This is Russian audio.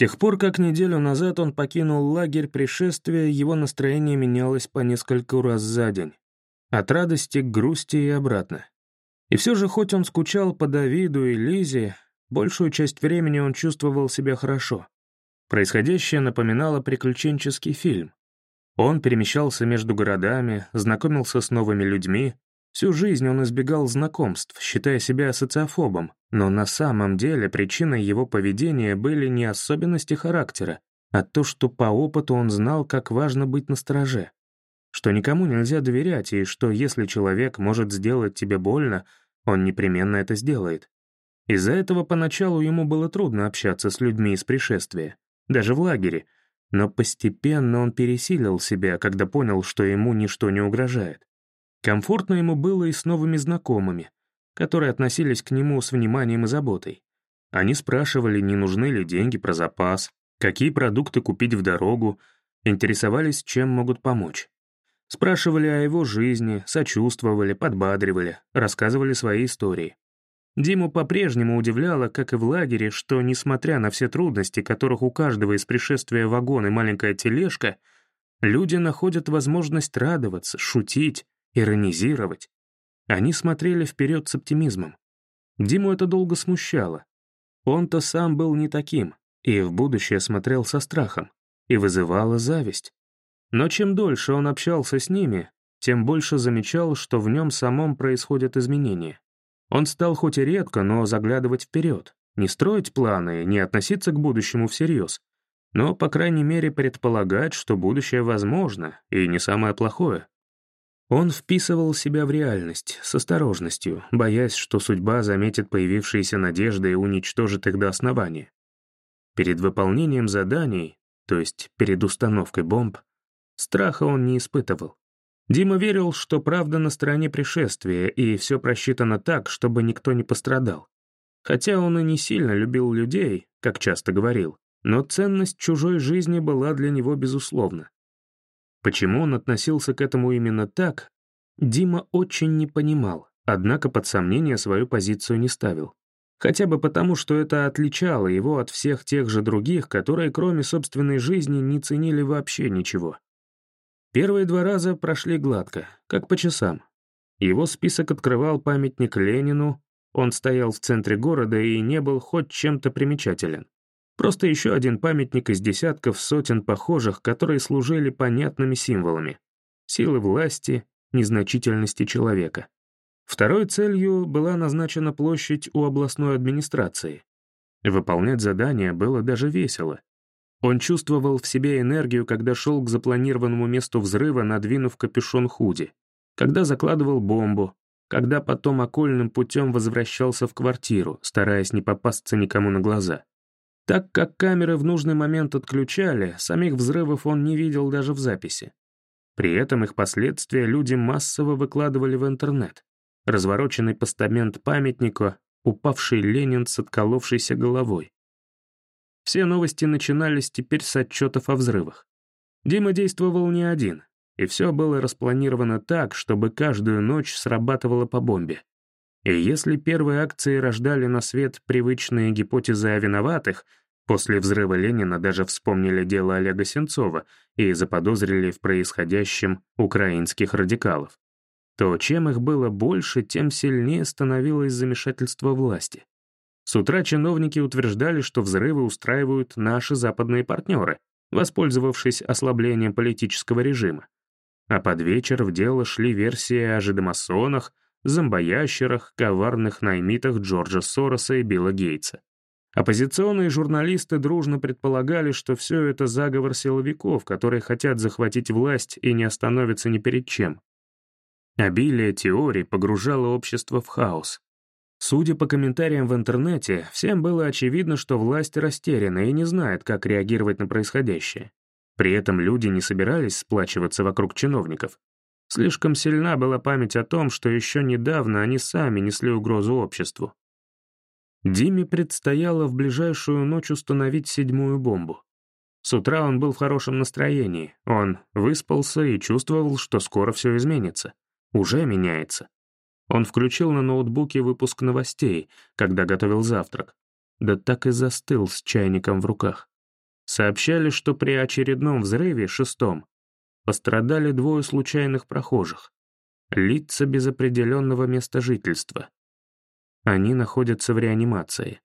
тех пор, как неделю назад он покинул лагерь пришествия, его настроение менялось по нескольку раз за день. От радости к грусти и обратно. И все же, хоть он скучал по Давиду и Лизе, большую часть времени он чувствовал себя хорошо. Происходящее напоминало приключенческий фильм. Он перемещался между городами, знакомился с новыми людьми. Всю жизнь он избегал знакомств, считая себя социофобом, но на самом деле причиной его поведения были не особенности характера, а то, что по опыту он знал, как важно быть настороже что никому нельзя доверять, и что если человек может сделать тебе больно, он непременно это сделает. Из-за этого поначалу ему было трудно общаться с людьми из пришествия, даже в лагере, но постепенно он пересилил себя, когда понял, что ему ничто не угрожает. Комфортно ему было и с новыми знакомыми, которые относились к нему с вниманием и заботой. Они спрашивали, не нужны ли деньги про запас, какие продукты купить в дорогу, интересовались, чем могут помочь. Спрашивали о его жизни, сочувствовали, подбадривали, рассказывали свои истории. Диму по-прежнему удивляло, как и в лагере, что, несмотря на все трудности, которых у каждого из пришествия вагон и маленькая тележка, люди находят возможность радоваться, шутить, иронизировать. Они смотрели вперед с оптимизмом. Диму это долго смущало. Он-то сам был не таким, и в будущее смотрел со страхом, и вызывало зависть. Но чем дольше он общался с ними, тем больше замечал, что в нем самом происходят изменения. Он стал хоть и редко, но заглядывать вперед, не строить планы, не относиться к будущему всерьез, но, по крайней мере, предполагать, что будущее возможно, и не самое плохое. Он вписывал себя в реальность, с осторожностью, боясь, что судьба заметит появившиеся надежды и уничтожит их до основания. Перед выполнением заданий, то есть перед установкой бомб, Страха он не испытывал. Дима верил, что правда на стороне пришествия, и все просчитано так, чтобы никто не пострадал. Хотя он и не сильно любил людей, как часто говорил, но ценность чужой жизни была для него безусловна. Почему он относился к этому именно так, Дима очень не понимал, однако под сомнение свою позицию не ставил. Хотя бы потому, что это отличало его от всех тех же других, которые кроме собственной жизни не ценили вообще ничего. Первые два раза прошли гладко, как по часам. Его список открывал памятник Ленину, он стоял в центре города и не был хоть чем-то примечателен. Просто еще один памятник из десятков сотен похожих, которые служили понятными символами. Силы власти, незначительности человека. Второй целью была назначена площадь у областной администрации. Выполнять задание было даже весело. Он чувствовал в себе энергию, когда шел к запланированному месту взрыва, надвинув капюшон худи, когда закладывал бомбу, когда потом окольным путем возвращался в квартиру, стараясь не попасться никому на глаза. Так как камеры в нужный момент отключали, самих взрывов он не видел даже в записи. При этом их последствия люди массово выкладывали в интернет. Развороченный постамент памятника, упавший Ленин с отколовшейся головой. Все новости начинались теперь с отчетов о взрывах. Дима действовал не один, и все было распланировано так, чтобы каждую ночь срабатывало по бомбе. И если первые акции рождали на свет привычные гипотезы о виноватых, после взрыва Ленина даже вспомнили дело Олега Сенцова и заподозрили в происходящем украинских радикалов, то чем их было больше, тем сильнее становилось замешательство власти. С утра чиновники утверждали, что взрывы устраивают наши западные партнеры, воспользовавшись ослаблением политического режима. А под вечер в дело шли версии о жидомасонах, зомбоящерах, коварных наймитах Джорджа Сороса и Билла Гейтса. Оппозиционные журналисты дружно предполагали, что все это заговор силовиков, которые хотят захватить власть и не остановятся ни перед чем. Обилие теорий погружало общество в хаос. Судя по комментариям в интернете, всем было очевидно, что власть растеряна и не знает, как реагировать на происходящее. При этом люди не собирались сплачиваться вокруг чиновников. Слишком сильна была память о том, что еще недавно они сами несли угрозу обществу. Диме предстояло в ближайшую ночь установить седьмую бомбу. С утра он был в хорошем настроении, он выспался и чувствовал, что скоро все изменится. Уже меняется. Он включил на ноутбуке выпуск новостей, когда готовил завтрак. Да так и застыл с чайником в руках. Сообщали, что при очередном взрыве, шестом, пострадали двое случайных прохожих. Лица без определенного места жительства. Они находятся в реанимации.